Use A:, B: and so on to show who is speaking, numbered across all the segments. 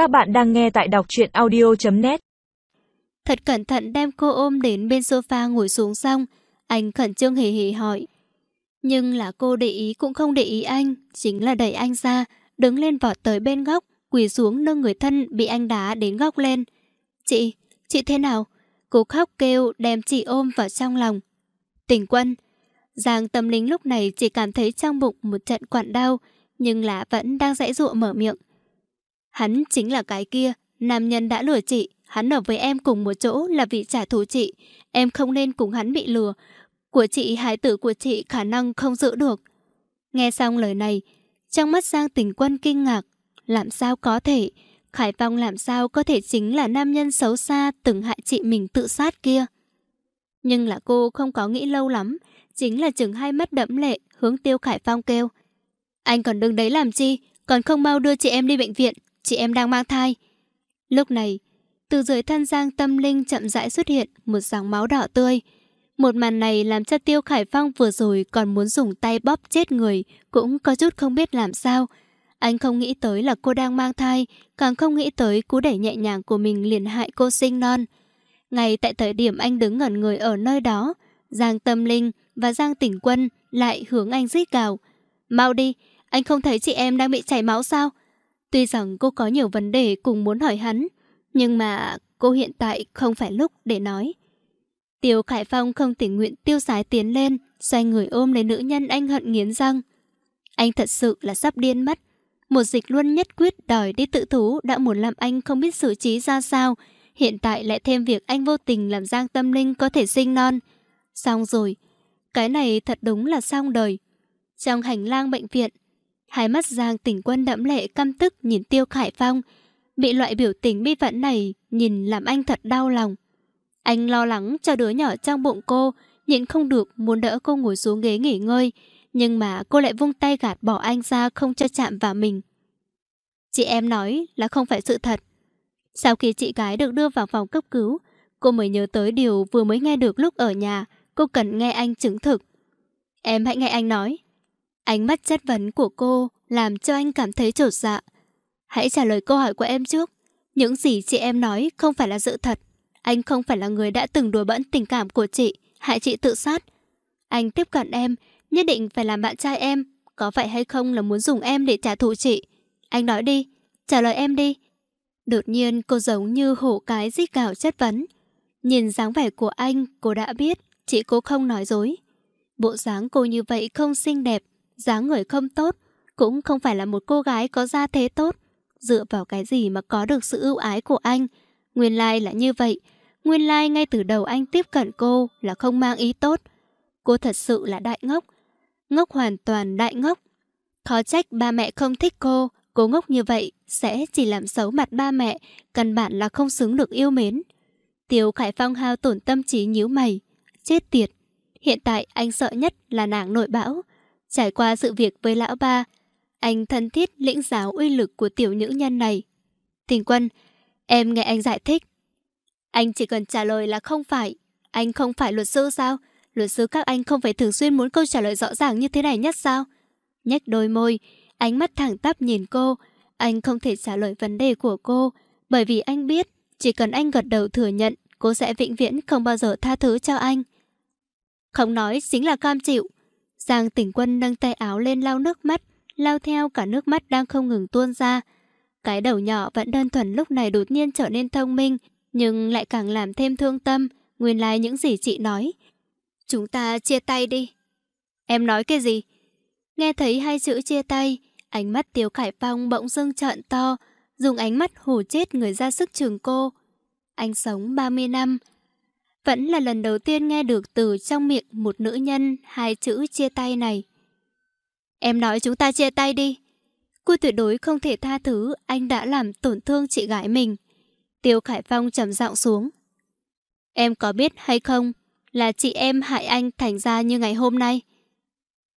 A: Các bạn đang nghe tại đọc truyện audio.net
B: Thật cẩn thận đem cô ôm đến bên sofa ngồi xuống xong, anh khẩn trương hề hề hỏi. Nhưng là cô để ý cũng không để ý anh, chính là đẩy anh ra, đứng lên vọt tới bên góc, quỳ xuống nâng người thân bị anh đá đến góc lên. Chị, chị thế nào? Cô khóc kêu đem chị ôm vào trong lòng. Tỉnh quân. Giang tâm linh lúc này chỉ cảm thấy trong bụng một trận quặn đau, nhưng là vẫn đang dãy dụa mở miệng. Hắn chính là cái kia, nam nhân đã lừa chị, hắn ở với em cùng một chỗ là vì trả thù chị. Em không nên cùng hắn bị lừa. Của chị, hài tử của chị khả năng không giữ được. Nghe xong lời này, trong mắt Giang tình quân kinh ngạc. Làm sao có thể? Khải Phong làm sao có thể chính là nam nhân xấu xa từng hại chị mình tự sát kia? Nhưng là cô không có nghĩ lâu lắm, chính là chừng hai mắt đẫm lệ hướng tiêu Khải Phong kêu. Anh còn đứng đấy làm chi? Còn không mau đưa chị em đi bệnh viện, chị em đang mang thai. Lúc này, từ dưới thân Giang tâm linh chậm rãi xuất hiện một dòng máu đỏ tươi. Một màn này làm cho Tiêu Khải Phong vừa rồi còn muốn dùng tay bóp chết người, cũng có chút không biết làm sao. Anh không nghĩ tới là cô đang mang thai, càng không nghĩ tới cú đẩy nhẹ nhàng của mình liền hại cô sinh non. Ngay tại thời điểm anh đứng ngẩn người ở nơi đó, Giang Tâm Linh và Giang Tỉnh Quân lại hướng anh rít gào. Mau đi, anh không thấy chị em đang bị chảy máu sao? Tuy rằng cô có nhiều vấn đề cùng muốn hỏi hắn, nhưng mà cô hiện tại không phải lúc để nói. Tiêu Khải Phong không tình nguyện tiêu sái tiến lên, xoay người ôm lấy nữ nhân anh hận nghiến răng. Anh thật sự là sắp điên mất. Một dịch luôn nhất quyết đòi đi tự thú đã muốn làm anh không biết xử trí ra sao. Hiện tại lại thêm việc anh vô tình làm Giang Tâm Linh có thể sinh non. Xong rồi. Cái này thật đúng là xong đời. Trong hành lang bệnh viện, hai mắt Giang tỉnh quân đẫm lệ căm tức nhìn Tiêu Khải Phong. Bị loại biểu tình bi vẫn này nhìn làm anh thật đau lòng. Anh lo lắng cho đứa nhỏ trong bụng cô, nhịn không được muốn đỡ cô ngồi xuống ghế nghỉ ngơi. Nhưng mà cô lại vung tay gạt bỏ anh ra không cho chạm vào mình. Chị em nói là không phải sự thật. Sau khi chị gái được đưa vào phòng cấp cứu, cô mới nhớ tới điều vừa mới nghe được lúc ở nhà. Cô cần nghe anh chứng thực. Em hãy nghe anh nói. Ánh mắt chất vấn của cô làm cho anh cảm thấy trột dạ. Hãy trả lời câu hỏi của em trước. Những gì chị em nói không phải là sự thật. Anh không phải là người đã từng đùa bỡn tình cảm của chị, hại chị tự sát. Anh tiếp cận em, nhất định phải làm bạn trai em. Có phải hay không là muốn dùng em để trả thù chị? Anh nói đi, trả lời em đi. Đột nhiên cô giống như hổ cái rít gào chất vấn. Nhìn dáng vẻ của anh, cô đã biết chị cô không nói dối. Bộ dáng cô như vậy không xinh đẹp, dáng người không tốt, cũng không phải là một cô gái có gia thế tốt. Dựa vào cái gì mà có được sự ưu ái của anh? Nguyên lai like là như vậy. Nguyên lai like ngay từ đầu anh tiếp cận cô là không mang ý tốt. Cô thật sự là đại ngốc. Ngốc hoàn toàn đại ngốc. Khó trách ba mẹ không thích cô. Cô ngốc như vậy sẽ chỉ làm xấu mặt ba mẹ, căn bản là không xứng được yêu mến. Tiêu Khải Phong hao tổn tâm trí nhíu mày. Chết tiệt. Hiện tại anh sợ nhất là nàng nội bão. Trải qua sự việc với lão ba, anh thân thiết lĩnh giáo uy lực của tiểu nữ nhân này. Tình quân, em nghe anh giải thích. Anh chỉ cần trả lời là không phải. Anh không phải luật sư sao? Luật sư các anh không phải thường xuyên muốn câu trả lời rõ ràng như thế này nhất sao? Nhách đôi môi, ánh mắt thẳng tắp nhìn cô. Anh không thể trả lời vấn đề của cô, bởi vì anh biết chỉ cần anh gật đầu thừa nhận, cô sẽ vĩnh viễn không bao giờ tha thứ cho anh. Không nói chính là cam chịu. Giang tỉnh quân nâng tay áo lên lau nước mắt, lau theo cả nước mắt đang không ngừng tuôn ra. Cái đầu nhỏ vẫn đơn thuần lúc này đột nhiên trở nên thông minh, nhưng lại càng làm thêm thương tâm, nguyên lai like những gì chị nói. Chúng ta chia tay đi. Em nói cái gì? Nghe thấy hai chữ chia tay, ánh mắt Tiếu Khải Phong bỗng dưng trợn to, dùng ánh mắt hù chết người ra sức trường cô. Anh sống 30 năm, vẫn là lần đầu tiên nghe được từ trong miệng một nữ nhân hai chữ chia tay này. Em nói chúng ta chia tay đi. Cô tuyệt đối không thể tha thứ anh đã làm tổn thương chị gái mình. Tiêu Khải Phong trầm giọng xuống. Em có biết hay không là chị em hại anh thành ra như ngày hôm nay?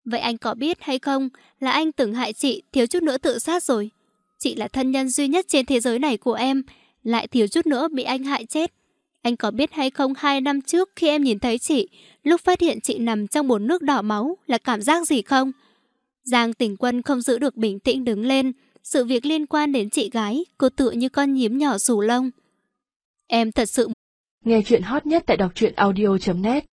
B: Vậy anh có biết hay không là anh từng hại chị thiếu chút nữa tự sát rồi? Chị là thân nhân duy nhất trên thế giới này của em, lại thiếu chút nữa bị anh hại chết. Anh có biết hay không hai năm trước khi em nhìn thấy chị, lúc phát hiện chị nằm trong bồn nước đỏ máu là cảm giác gì không? Giang tỉnh quân không giữ được bình tĩnh đứng lên, Sự việc liên quan đến chị gái, cô tựa như con nhím nhỏ rủ lông. Em thật sự...
A: Nghe chuyện hot nhất tại đọc truyện audio.net